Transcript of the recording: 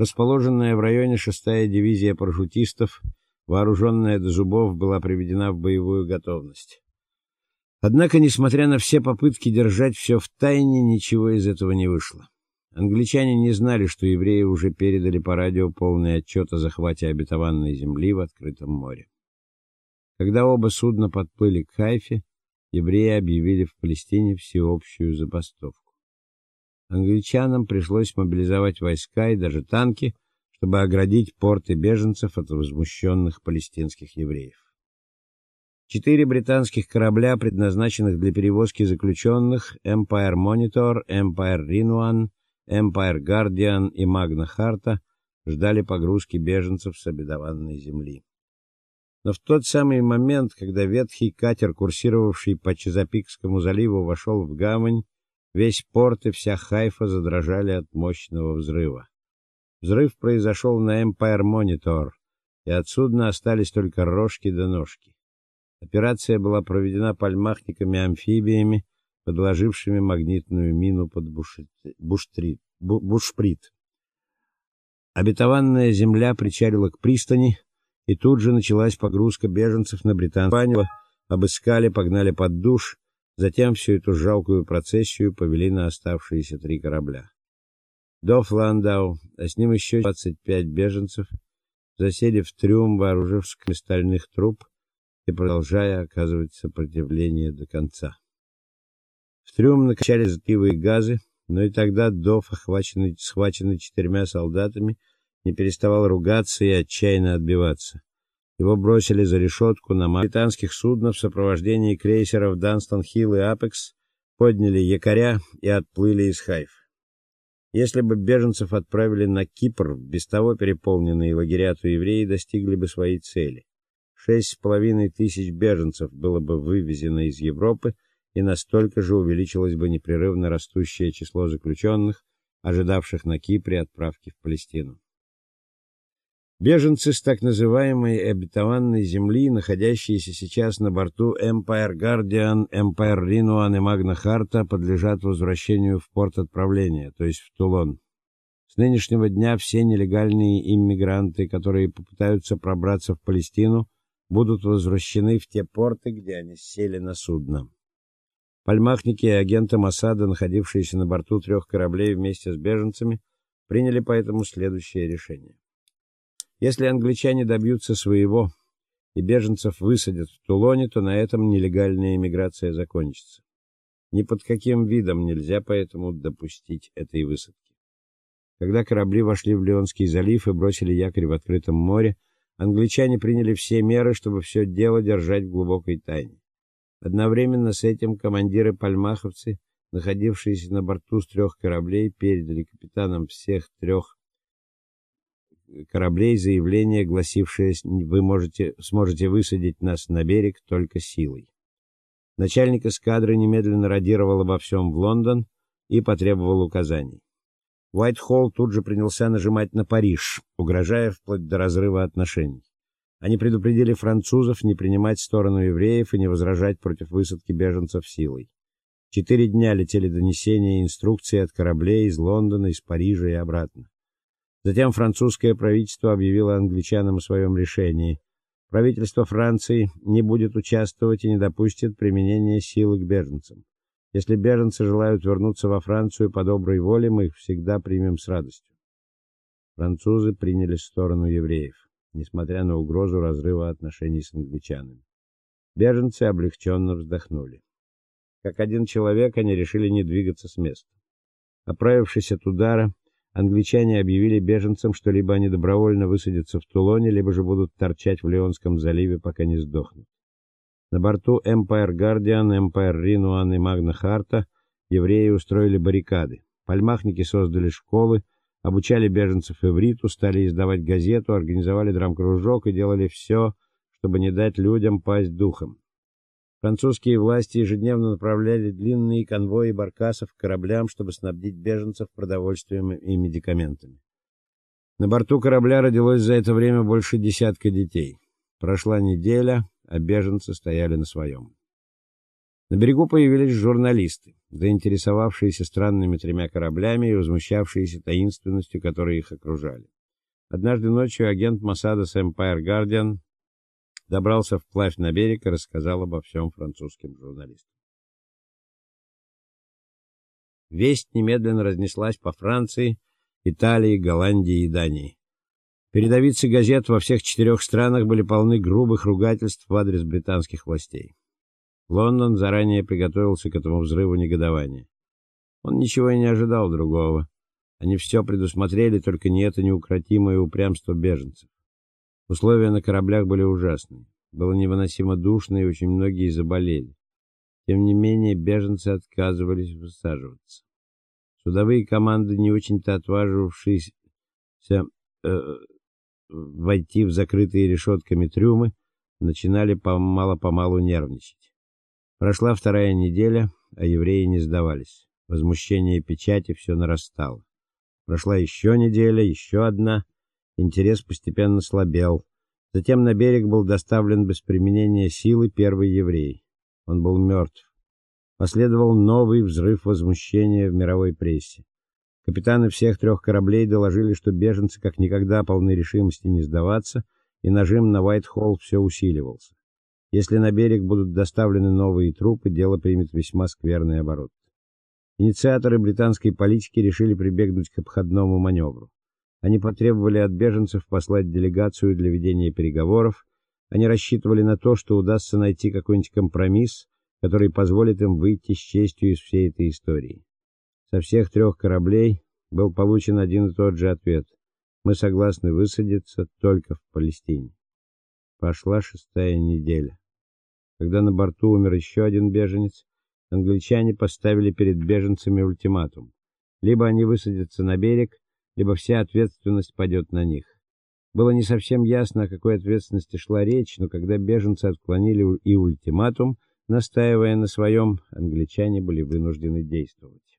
Расположенная в районе 6-я дивизия парашютистов, вооруженная до зубов, была приведена в боевую готовность. Однако, несмотря на все попытки держать все в тайне, ничего из этого не вышло. Англичане не знали, что евреи уже передали по радио полный отчет о захвате обетованной земли в открытом море. Когда оба судна подплыли к Хайфе, евреи объявили в Палестине всеобщую забастовку. Англичанам пришлось мобилизовать войска и даже танки, чтобы оградить порты беженцев от возмущенных палестинских евреев. Четыре британских корабля, предназначенных для перевозки заключенных, Empire Monitor, Empire Rinuan, Empire Guardian и Magna Harta, ждали погрузки беженцев с обетованной земли. Но в тот самый момент, когда ветхий катер, курсировавший по Чезапикскому заливу, вошел в гавань, весь порт и вся Хайфа задрожали от мощного взрыва. Взрыв произошел на Empire Monitor, и от судна остались только рожки да ножки. Операция была проведена пальмахниками-амфибиями, подложившими магнитную мину под буштрит, бушприт. Обетованная земля причалила к пристани, и тут же началась погрузка беженцев на британскую обыскали, погнали под душ, затем всю эту жалкую процессию повели на оставшиеся три корабля. До Фландау, а с ним еще 25 беженцев, засели в трюм, вооружившись стальных труб и продолжая оказывать сопротивление до конца. В трюм накачали затывые газы, но и тогда Дов, охваченный схваченный четырьмя солдатами, не переставал ругаться и отчаянно отбиваться. Его бросили за решетку на британских суднах в сопровождении крейсеров Данстон-Хилл и Апекс, подняли якоря и отплыли из Хайф. Если бы беженцев отправили на Кипр, без того переполненные лагеря, то евреи достигли бы своей цели. Шесть с половиной тысяч беженцев было бы вывезено из Европы, и настолько же увеличилось бы непрерывно растущее число заключенных, ожидавших на Кипре отправки в Палестину. Беженцы с так называемой обетованной земли, находящиеся сейчас на борту Empire Guardian, Empire Rinuan и Magna Harta, подлежат возвращению в порт отправления, то есть в Тулон. С нынешнего дня все нелегальные иммигранты, которые попытаются пробраться в Палестину, будут возвращены в те порты, где они сели на судно. Пальмахники и агенты Моссада, находившиеся на борту трех кораблей вместе с беженцами, приняли поэтому следующее решение. Если англичане добьются своего и беженцев высадят в Тулоне, то на этом нелегальная эмиграция закончится. Ни под каким видом нельзя поэтому допустить этой высадки. Когда корабли вошли в Леонский залив и бросили якорь в открытом море, англичане приняли все меры, чтобы все дело держать в глубокой тайне. Одновременно с этим командиры-пальмаховцы, находившиеся на борту с трех кораблей, передали капитанам всех трех кораблей заявление, гласившее: "Вы можете сможете высадить нас на берег только силой". Начальник эскадры немедленно радировал обо всем в Лондон и потребовал указаний. Уайтхолл тут же принялся нажимать на Париж, угрожая вплоть до разрыва отношений. Они предупредили французов не принимать сторону евреев и не возражать против высадки беженцев силой. Четыре дня летели донесения и инструкции от кораблей из Лондона, из Парижа и обратно. Затем французское правительство объявило англичанам о своем решении. Правительство Франции не будет участвовать и не допустит применения силы к беженцам. Если беженцы желают вернуться во Францию по доброй воле, мы их всегда примем с радостью. Французы приняли сторону евреев, несмотря на угрозу разрыва отношений с англичанами. Беженцы облегченно вздохнули. Как один человек они решили не двигаться с места. Оправившись от удара, англичане объявили беженцам, что либо они добровольно высадятся в Тулоне, либо же будут торчать в Леонском заливе, пока не сдохнут. На борту Empire Guardian, Empire Rinuan и Magna Harta евреи устроили баррикады. Пальмахники создали школы, обучали беженцев ивриту, стали издавать газету, организовали драм-кружок и делали все, чтобы не дать людям пасть духом. Французские власти ежедневно направляли длинные конвои баркасов к кораблям, чтобы снабдить беженцев продовольствием и медикаментами. На борту корабля родилось за это время больше десятка детей. Прошла неделя, а беженцы стояли на своем. На берегу появились журналисты, заинтересовавшиеся странными тремя кораблями и возмущавшиеся таинственностью, которой их окружали. Однажды ночью агент Моссада с Empire Guardian добрался вплавь на берег и рассказал обо всем французским журналистам. Весть немедленно разнеслась по Франции, Италии, Голландии и Дании. Передовицы газет во всех четырех странах были полны грубых ругательств в адрес британских властей. Лондон заранее приготовился к этому взрыву негодования. Он ничего и не ожидал другого. Они все предусмотрели, только не это неукротимое упрямство беженцев. Условия на кораблях были ужасные. Было невыносимо душно, и очень многие заболели. Тем не менее, беженцы отказывались высаживаться. Судовые команды, не очень-то отваживавшиеся э, войти в закрытые решетками трюмы, начинали помало-помалу нервничать. Прошла вторая неделя, а евреи не сдавались. Возмущение печати все нарастало. Прошла еще неделя, еще одна. Интерес постепенно слабел. Затем на берег был доставлен без применения силы первый еврей. Он был мертв. Последовал новый взрыв возмущения в мировой прессе. Капитаны всех трех кораблей доложили, что беженцы как никогда полны решимости не сдаваться, и нажим на Уайтхолл все усиливался. Если на берег будут доставлены новые трупы, дело примет весьма скверный оборот. Инициаторы британской политики решили прибегнуть к обходному маневру. Они потребовали от беженцев послать делегацию для ведения переговоров. Они рассчитывали на то, что удастся найти какой-нибудь компромисс, который позволит им выйти с честью из всей этой истории. Со всех трех кораблей был получен один и тот же ответ: мы согласны высадиться только в Палестине. Пошла шестая неделя. Когда на борту умер еще один беженец, англичане поставили перед беженцами ультиматум: либо они высадятся на берег, либо вся ответственность падет на них. Было не совсем ясно, о какой ответственности шла речь, но когда беженцы отклонили и ультиматум, настаивая на своем, англичане были вынуждены действовать.